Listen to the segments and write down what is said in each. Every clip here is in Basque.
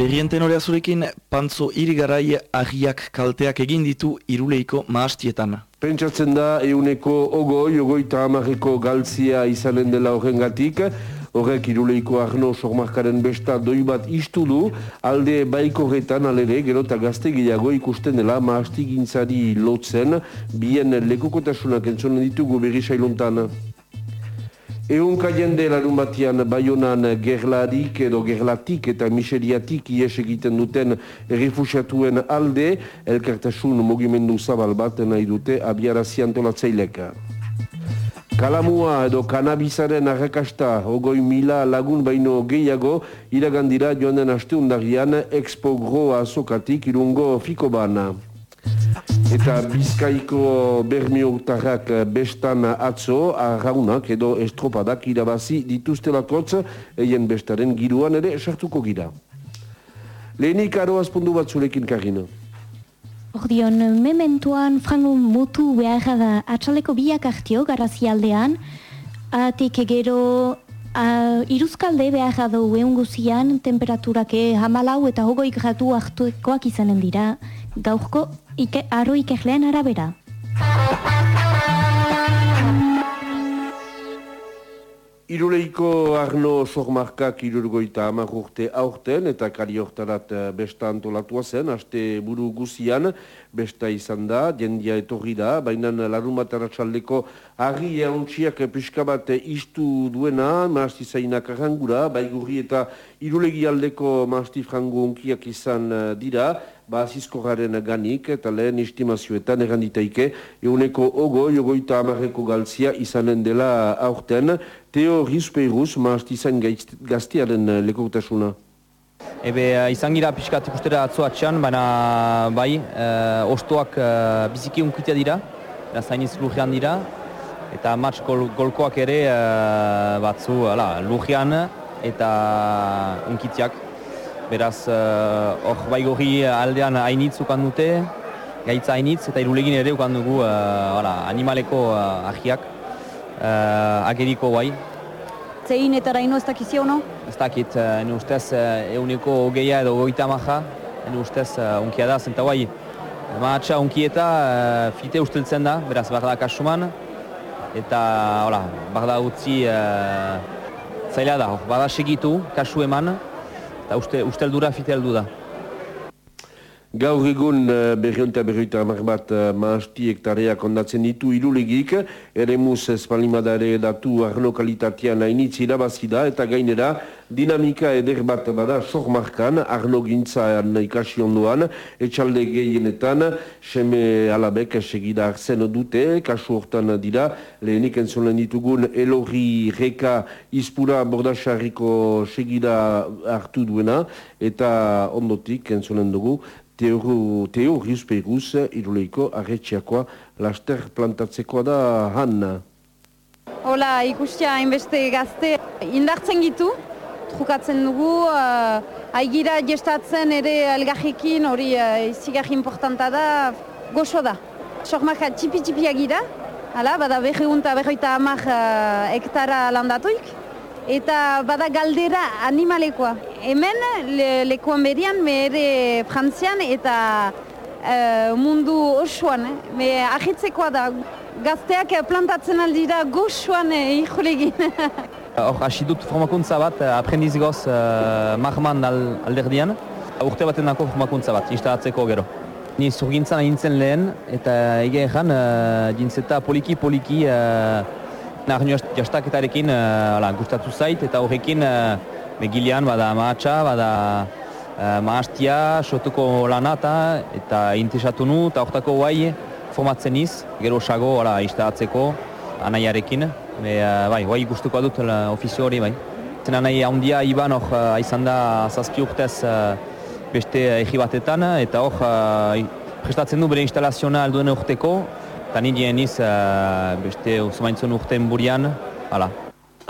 Berrienten hori azurekin, pantzo irigarai ahiak kalteak egin ditu iruleiko maastietan. Pentsatzen da, euneko ogoi, ogoi eta amarreko galtzia izanen dela horrengatik. Horrek iruleiko arno sormarkaren besta doi bat istu du, alde baiko retan alere, gero eta gazte gehiago ikusten dela maasti gintzari lotzen, bien lekukotasunak entzonen ditugu berri sailuntan. Eunka jende larun batian baionan gerlarik edo gerlatik eta miseriatik ies egiten duten refusiatuen alde, elkartasun mugimendu zabal bat nahi dute abiarazi antolatzeileka. Kalamua edo kanabizaren arrakasta ogoi mila lagun baino gehiago iragandira joan den asteundarian Expo Groa azokatik irungo fiko bana. Eta bizkaiko bermiotarrak bestan atzo, arraunak edo estropadak irabazi dituztelakotz, eien bestaren giruan ere esartuko gira. Lehenik aro azpundu bat zurekin karina. Ordion, mementuan frango mutu beharra da atxaleko biak hartio garazialdean, atik egero Uh, iruzkalde behar da egun guzian, temperaturake hamalau eta hogoi gradu hartuekoak izanen dira, gaurko ike, arro ikerlean arabera. Iruleiko Arno Sormarkak irurgoita amagurte aurten eta kari hortarat eh, besta antolatua zen, haste buru guzian, besta izan da, jendia etorri da, baina larumatara txaldeko argi eontxiak pixka istu duena, maasti zainak arrangura, baigurri eta irulegi aldeko maasti frango unkiak izan eh, dira, ba garen ganik eta lehen estimazioetan erranditaike euneko ogo, jogoita amarreko galtzia izanen dela aurten. Teo Rizpeiruz, maazti izan gaztiaren lekotasuna. Ebe eh, izan gira pixkat ikustera atzoatxean, baina bai, e, ostoak e, biziki unkitea dira, eta zainiz lujean dira, eta match gol, golkoak ere e, batzu lujean eta unkiteak. Beraz, uh, hor uh, baigorri aldean hainitz ukan dute, gaitza hainitz, eta irulegin ere ukan dugu uh, animaleko uh, ahiak, uh, ageriko bai. Zein eta raino ez dakizio, no? Ez dakit, uh, ene ustez uh, euneko ogeia edo goita maja, ene ustez uh, unkia da, zenta bai, maatxa unkieta uh, fite usteltzen da, beraz, behar da kasuman, eta, hola, behar da utzi uh, zaila da, bada segitu, kasu eman, eta uste, usteldura fiteldu da. Gaur egun eh, berrionta berrioita amar bat uh, maasti hektareak ondatzen ditu irulegik, ere muz espalimadare datu arno kalitatean hainitz irabazi da, eta gainera dinamika eder bat bada sok markan, arno gintzaan ikasi ondoan, etxalde gehienetan, seme alabek segida arzen dute, kasu hortan dira, lehenik entzolen ditugun elorri reka izpura bordasarriko segida hartu duena, eta ondotik entzolen dugu, Teo, Teo Rizpeiruz, iruleiko arretxeakoa, laster plantatzekoa da Hanna. Hola, ikustia hainbeste gazte indartzen gitu, trukatzen dugu, uh, aigira gestatzen ere elgajekin, hori uh, izigarri importanta da, goxo da. Sormaka txipi-txipi agira, hala, bada berreunta berroita amak uh, hektara landatuik, eta bada galdera animalekoa. Hemen le, lekuan berian, me ere frantzian eta uh, mundu osoan. Eh? Me ahitzekoa da, gazteak plantatzen aldira goxuan eh, ijulegin. Hor, hasi dut formakuntza bat, eh, aprendiz goz uh, mahman al, alderdian. Urte baten dako formakuntza bat, instalatzeko gero. Ni zurgintzan ahintzen lehen, eta ege ezan, uh, poliki-poliki Narnio jastaketarekin uh, gustatu zait eta horrekin uh, megilean bada mahatsa, bada uh, mahastia, sotuko lanata eta intesatu nu eta horretako guai formatzen iz, gero sago hala, instalatzeko anaiarekin. Be, uh, bai, guai gustuko dut uh, ofizio hori bai. Zen anai handia iban hor uh, izan da zazki urtez uh, beste egi batetan eta hor prestatzen du bere instalazioa alduen urteko eta nire niz beste zumaintzun urten burian, hala.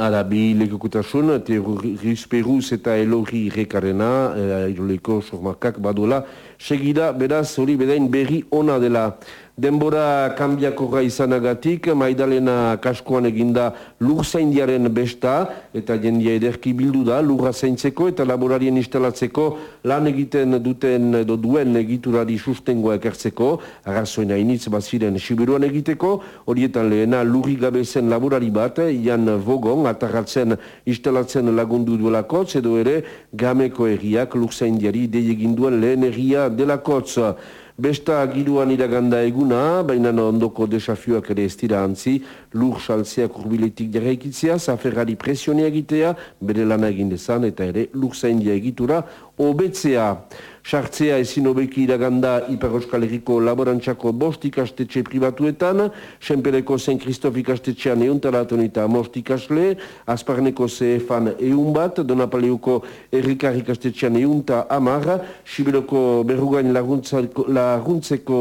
Ara, bi lekokutasun, Risperuz eta Elorri Rekarena, eh, airoleko sormakak badola, segida, beraz, hori bedain berri ona dela. Denbora kanbiakorra izanagatik, Maidalena kaskoan eginda lur zaindiaren besta, eta jendia ederki bildu da, lurra zaintzeko eta laborarien instalatzeko lan egiten duten edo duen egiturari sustengoa ekertzeko, arrazoina initz baziren siberuan egiteko, horietan lehena lurri gabe zen laborari bat, Ian Vogon, atarratzen instalatzen lagundu duelakotz, edo ere gameko erriak lur zaindiari deieginduen lehen erria delakotz. Besta giruan iraganda eguna, baina ondoko desafioak ere ez dira antzi, lur saltzeak urbiletik jarraikitzea, zaferrari presionia egitea, bere lana egin dezan, eta ere lur zaindia egitura, obetzea. Sartzea ezin obeki iraganda Ipar Euskal Herriko laborantzako bost ikastetxe pribatuetan, Senpereko Zen Kristof ikastetxean euntaratun eta most ikasle, Azparneko CFan eun bat, Donapaleuko Errikar ikastetxean eunta amar, Sibiroko Berrugain laguntzeko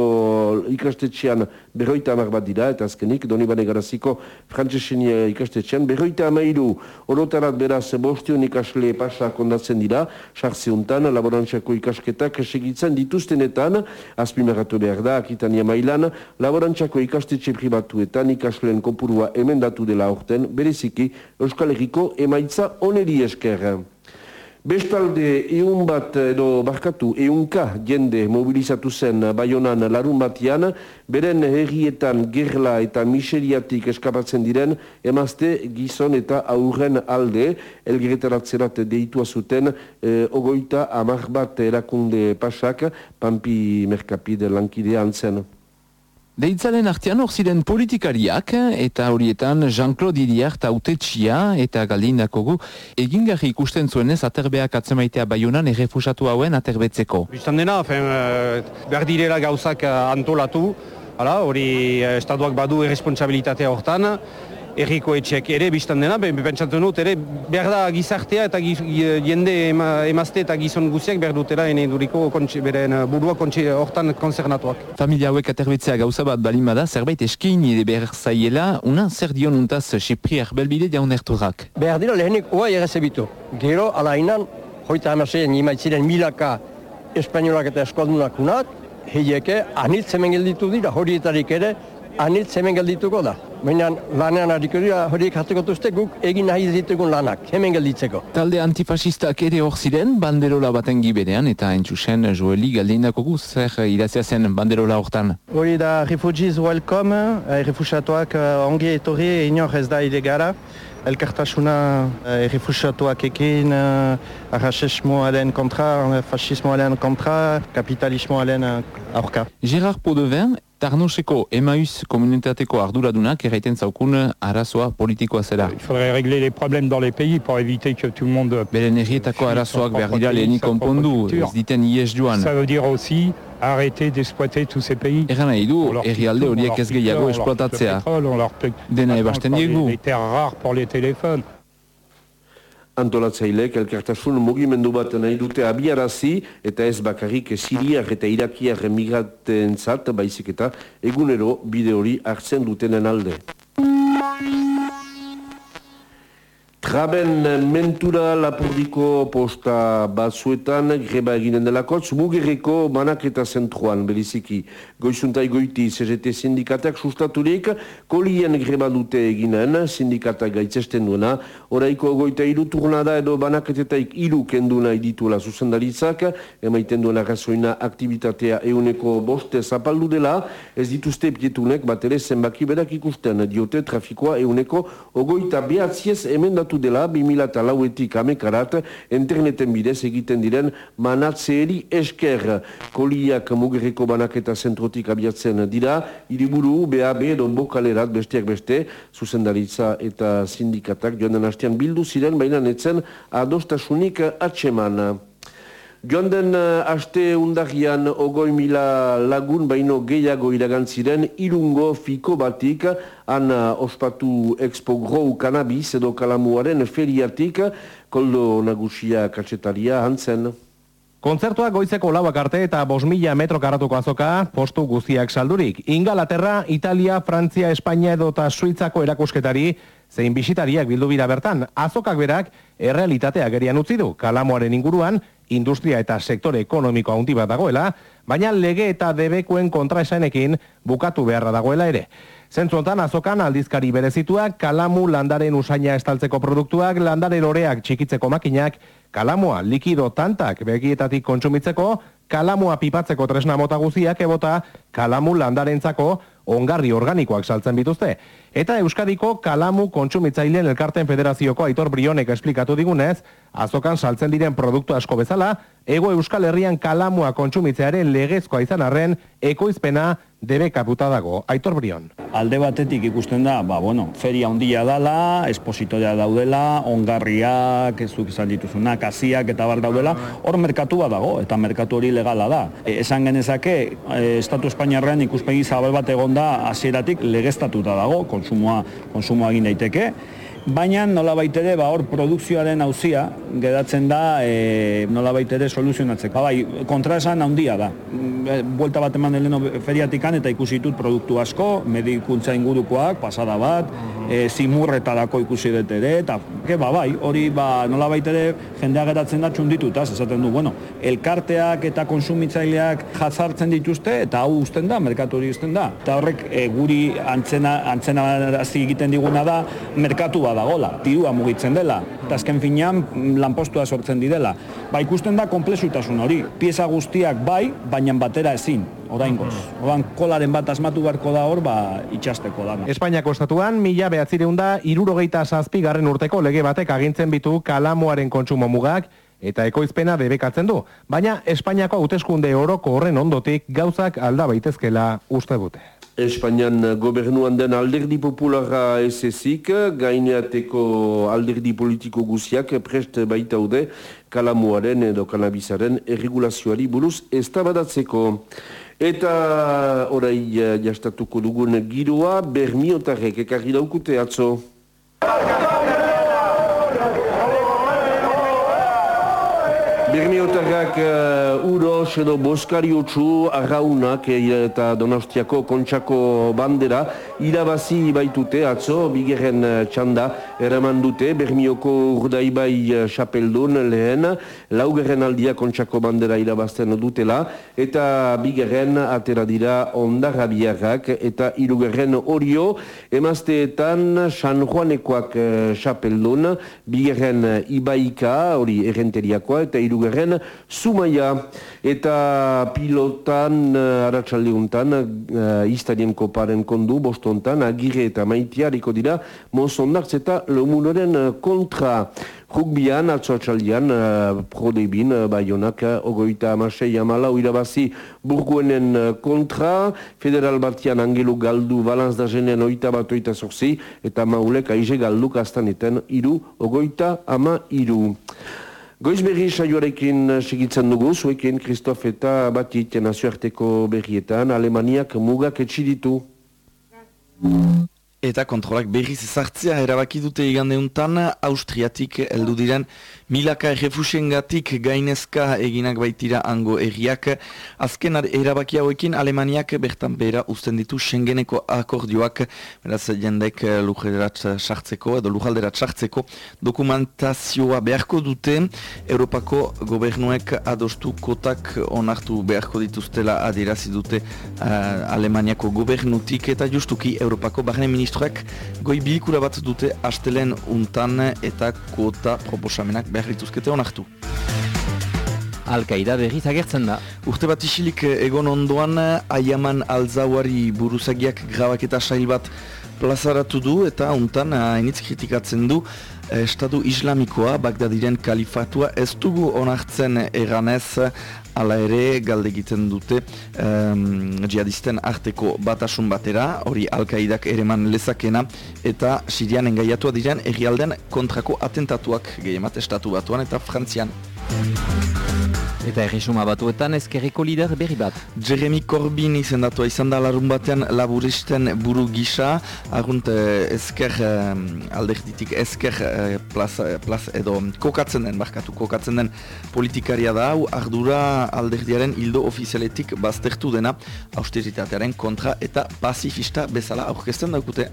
ikastetxean berroita amar bat dira, eta azkenik, Donibane Garaziko Frantzesenia ikastetxean, berroita amairu, orotarat beraz bostion ikasle pasa kondatzen dira, sartzeuntan, laborantzako ikasketak segitzen dituztenetan, azpimeratu behar da, akitania mailan, laborantzako ikastetxe pribatuetan ikasleen kopurua emendatu dela orten, bereziki Euskal Herriko emaitza oneri esker. Bestalde, eun bat edo barkatu, eunka jende mobilizatu zen baionan larun batian, beren herrietan gerla eta miseriatik eskapatzen diren, emazte gizon eta aurren alde, elgeretaratzerat deitua zuten, e, ogoita amar bat erakunde pasak, pampi merkapide lankidean zen. Deitzalen artean hor ziren politikariak eta horietan Jean-Claude Iriart autetxia eta galdindakogu egingarri ikusten zuenez aterbeak atzemaitea baiunan errefusatu hauen aterbetzeko. Bistan dena, fen, uh, behar direla gauzak uh, antolatu, hori estatuak badu irresponsabilitatea hortan, erriko etxeak ere biztan dena, pentsatu dut ere behar da gizartea eta jende emazte eta gizon guziak behar dutela ene duriko beren uh, burua kontxe hortan konzernatuak. Familia hauek aterbetzea gauza bat balin bada, zerbait eskin ere behar zaiela, una zer dion untaz Sipriar belbide jaun erturak. Behar dira lehenik oa errezebitu. Gero, alainan, hoita amazean imaitziren milaka espainolak eta eskaldunak unat, heieke, anitz hemen gelditu dira, horietarik ere, anitz hemen geldituko da. Baina lanean hariko dira horiek hartuko tuzte guk egin nahi ditugun lanak, hemen gelditzeko. Talde antifasistak ere hor ziren banderola baten giberean eta entzusen Joeli galdeindako guz zer irazia zen banderola hortan. Hori da refugees welcome, eh, refusatuak uh, ongi etorri inor ez da ilegara. Elkartasuna eh, refusatuak ekin, uh, arrasesmoaren kontra, fascismoaren kontra, kapitalismoaren aurka. Gerard Podevin Tarnoseko Emmaüs komunitateko arduradunak erraiten zaukun arazoa politikoa zera. Il faudrait régler les problèmes dans les pays pour éviter que tout le monde... Beren errietako arazoak behar dira lehenik konpondu, ez diten ies joan. Ça veut dire aussi arrêter d'exploiter tous ces pays. Nahi du, herrialde horiek ez gehiago esplotatzea. Dena ebasten diegu. Les terres rares pour les téléphones. Antolatzaileek elkartasun mugimendu bat nahi dute abiarazi eta ez bakarrik siriak eta irakiak emigraten zat, baizik eta egunero bide hori hartzen dutenen alde. Traben mentura lapurdiko posta batzuetan greba eginen delako, zumugerreko manaketa zentruan, beliziki. Goizuntai goiti CGT sindikatak sustaturik, kolien greba dute eginen, sindikatak gaitzesten duena, oraiko goita iru turnada edo banaketetaik iru kendu nahi dituela zuzendaritzak, emaiten duena razoina aktivitatea euneko boste zapaldu dela, ez dituzte pietunek bat ere zenbaki berak ikusten, diote trafikoa euneko ogoita behatziez emendatu dela 2000 lauetik amekarat interneten bidez egiten diren manatzeeri esker. Koliak mugerreko banaketa zentrotik abiatzen dira, iriburu, BAB, don bokalerat besteak beste, zuzendaritza eta sindikatak joan den hastean bildu ziren, baina netzen adostasunik atseman. Joan den uh, aste undagian ogoi mila lagun baino gehiago iragantziren irungo fiko batik han uh, ospatu expo grou kanabis edo kalamuaren feriatik koldo nagusia katsetaria hantzen. Kontzertua goizeko lauak arte eta bos mila metro karatuko azoka, postu guztiak saldurik. Ingalaterra, Italia, Frantzia, Espainia edo eta Suitzako erakusketari, zein bisitariak bildu bira bertan, azokak berak, errealitatea gerian utzi du, kalamoaren inguruan, industria eta sektore ekonomiko handi bat dagoela, baina lege eta debekuen kontraesanekin bukatu beharra dagoela ere. Zentzontan azokan aldizkari berezituak, kalamu landaren usaina estaltzeko produktuak, landare loreak txikitzeko makinak, kalamua likido tantak begietatik kontsumitzeko, kalamua pipatzeko tresna mota guziak ebota, kalamu landarentzako ongarri organikoak saltzen bituzte. Eta Euskadiko kalamu kontsumitzaileen elkarten federazioko aitor brionek esplikatu digunez, azokan saltzen diren produktu asko bezala, ego Euskal Herrian kalamua kontsumitzearen legezkoa izan arren, ekoizpena debekaputa dago. Aitor brion. Alde batetik ikusten da, ba, bueno, feria handia dala, espositoria daudela, ongarriak, ezuk izan dituzuna, kasiak eta bar daudela, hor merkatu bat dago, eta merkatu hori legala da. E, esan genezake, e, Estatu Espainiarrean ikuspegi zabal bat egonda hasieratik legeztatuta dago, konsumoa, konsumoa egin daiteke, baina nola baitere ba hor produkzioaren hauzia gedatzen da e, nola baitere soluzionatzeko. Ba, bai, kontra esan handia da. E, buelta bat eman deleno feriatikan eta ikusi ditut produktu asko, medikuntza ingurukoak, pasada bat, e, zimurretarako ikusi dut ere, eta ke, ba, bai, hori ba, nola baitere jendea geratzen da txundituta, esaten du, bueno, elkarteak eta konsumitzaileak jazartzen dituzte, eta hau usten da, merkatu hori usten da. Eta horrek e, guri antzena, antzena egiten diguna da, merkatu badagola, dirua mugitzen dela, eta azken finean lanpostua sortzen didela. Ba, ikusten da komplezutasun hori, pieza guztiak bai, baina batera ezin, oraingoz. Mm. Oran kolaren bat asmatu beharko da hor, ba, itxasteko da. Espainiako estatuan, mila behatzireun da, irurogeita zazpi garren urteko lege batek agintzen bitu kalamuaren kontsumo mugak, eta ekoizpena debekatzen du. Baina Espainiako hauteskunde oroko horren ondotik gauzak alda baitezkela uste dute. Espainian gobernuan den alderdi populara ez ezik, gaineateko alderdi politiko guziak prest baitaude kalamuaren edo kanabizaren erregulazioari buruz ez Eta orai jastatuko dugun giroa, bermiotarrek ekarri daukute atzo. Birmiotarrak uh, uros edo boskari utxu arraunak eh, eta donostiako kontxako bandera irabazi baitute atzo, bigerren uh, txanda eraman dute, Bermioko urdaibai xapeldun uh, lehen, laugerren aldia kontxako bandera irabazten dutela, eta bigerren atera dira ondarrabiarrak eta irugerren orio, emazteetan San Juanekoak xapeldun, bigerren ibaika, hori errenteriakoa, eta irugerren Zumaia. Eta pilotan uh, aratsalde untan uh, koparen kondu bostontan agire eta maitiariko dira mozondartz eta lomunoren uh, kontra Rugbian, atzoatxaldian, uh, prodeibin, uh, baionak, uh, ogoita amasei amalau irabazi burguenen uh, kontra, federal batian angelu galdu balanz da jenen oita bat oita zorzi, eta maulek aize galdu kastaneten iru, ogoita ama iru. Goiz berri saioarekin eh, segitzen dugu, zuekin Kristof eta batit nazioarteko berrietan, Alemaniak mugak etxiditu. Mm-hmm. Eta kontrolak berriz ezartzea erabaki dute igandeuntan, Austriatik heldu diren milaka refusiengatik gainezka eginak baitira ango erriak. Azken erabaki hauekin Alemaniak bertan bera uzten ditu Schengeneko akordioak, beraz jendek lujalderat sartzeko edo lujalderat sartzeko dokumentazioa beharko dute, Europako gobernuek adostu kotak onartu beharko dituztela adierazi dute uh, Alemaniako gobernutik eta justuki Europako barne ministroak goi bilikura bat dute astelen untan eta kota proposamenak behar dituzkete onartu. Alkaida berriz agertzen da. Urte bat isilik egon ondoan, aiaman alzauari buruzagiak grabak eta sail bat plazaratu du eta untan hainitz kritikatzen du Estatu Islamikoa, Bagdadiren kalifatua, ez dugu onartzen eranez Hala ere, galde egiten dute um, jihadisten arteko batasun batera, hori alkaidak ereman lezakena, eta Sirian engaiatua diren errialden kontrako atentatuak gehiemat estatu batuan eta frantzian. Eta erresuma batuetan ezkerreko lider berri bat. Jeremy Corbyn izendatua izan da larun batean laburisten buru gisa, argunt eh, ezker eh, alderditik ezker eh, plaz, edo kokatzen den, barkatu kokatzen den politikaria da, hau ardura alderdiaren hildo ofizialetik baztertu dena austeritatearen kontra eta pacifista bezala aurkezten daukute.